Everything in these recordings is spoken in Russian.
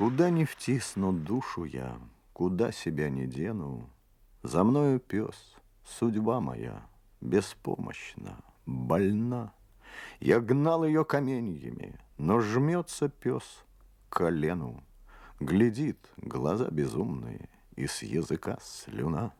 Куда не втисну душу я, куда себя не дену, За мною пес, судьба моя, беспомощна, больна. Я гнал ее каменьями, но жмется пес к колену, Глядит, глаза безумные, и с языка слюна.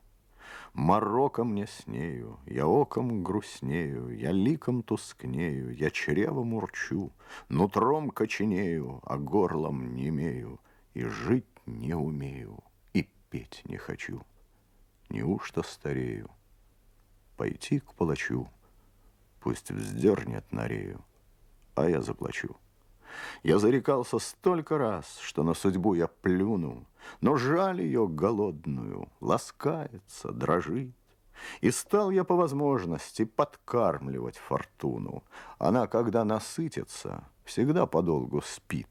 Морока мне с нею, я оком грустнею, Я ликом тускнею, я чревом урчу, Нутром коченею, а горлом немею, И жить не умею, и петь не хочу. Неужто старею? Пойти к палачу, Пусть вздернет на рею, а я заплачу. Я зарекался столько раз, что на судьбу я плюну, но жаль ее голодную, ласкается, дрожит. И стал я по возможности подкармливать фортуну. Она, когда насытится, всегда подолгу спит.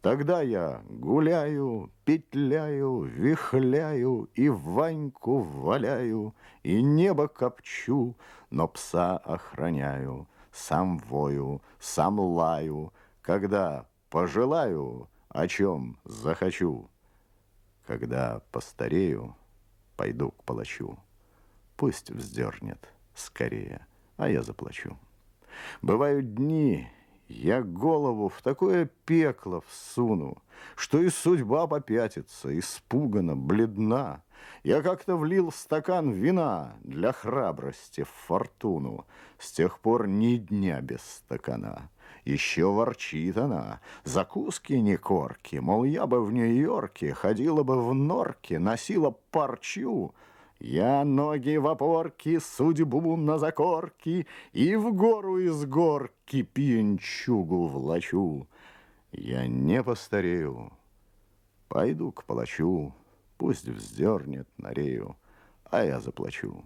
Тогда я гуляю, петляю, вихляю И Ваньку валяю, и небо копчу, Но пса охраняю, сам вою, сам лаю, Когда пожелаю, о чем захочу. Когда постарею, пойду к палачу. Пусть вздернет скорее, а я заплачу. Бывают дни, я голову в такое пекло всуну, Что и судьба попятится, испугана, бледна. Я как-то влил стакан вина Для храбрости в фортуну. С тех пор ни дня без стакана. Еще ворчит она, закуски не корки, Мол, я бы в Нью-Йорке ходила бы в норке, Носила парчу, я ноги в опорке, судьбу на закорки И в гору из горки пьянчугу влачу. Я не постарею, пойду к палачу, Пусть вздернет на рею, а я заплачу.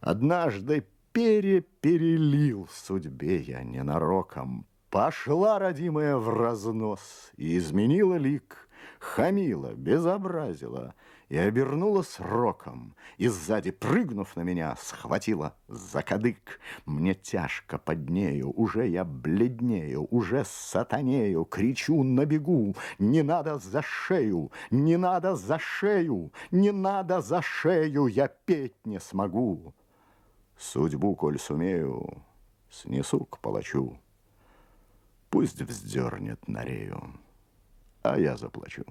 Однажды переперелил судьбе я ненароком, Пошла родимая в разнос и изменила лик, Хамила, безобразила и обернула сроком, И сзади, прыгнув на меня, схватила за кадык. Мне тяжко под нею, уже я бледнею, уже сатанею, Кричу на бегу, не надо за шею, не надо за шею, не надо за шею, я петь не смогу. Судьбу, коль сумею, снесу к палачу. Пусть вздернет на рею, а я заплачу.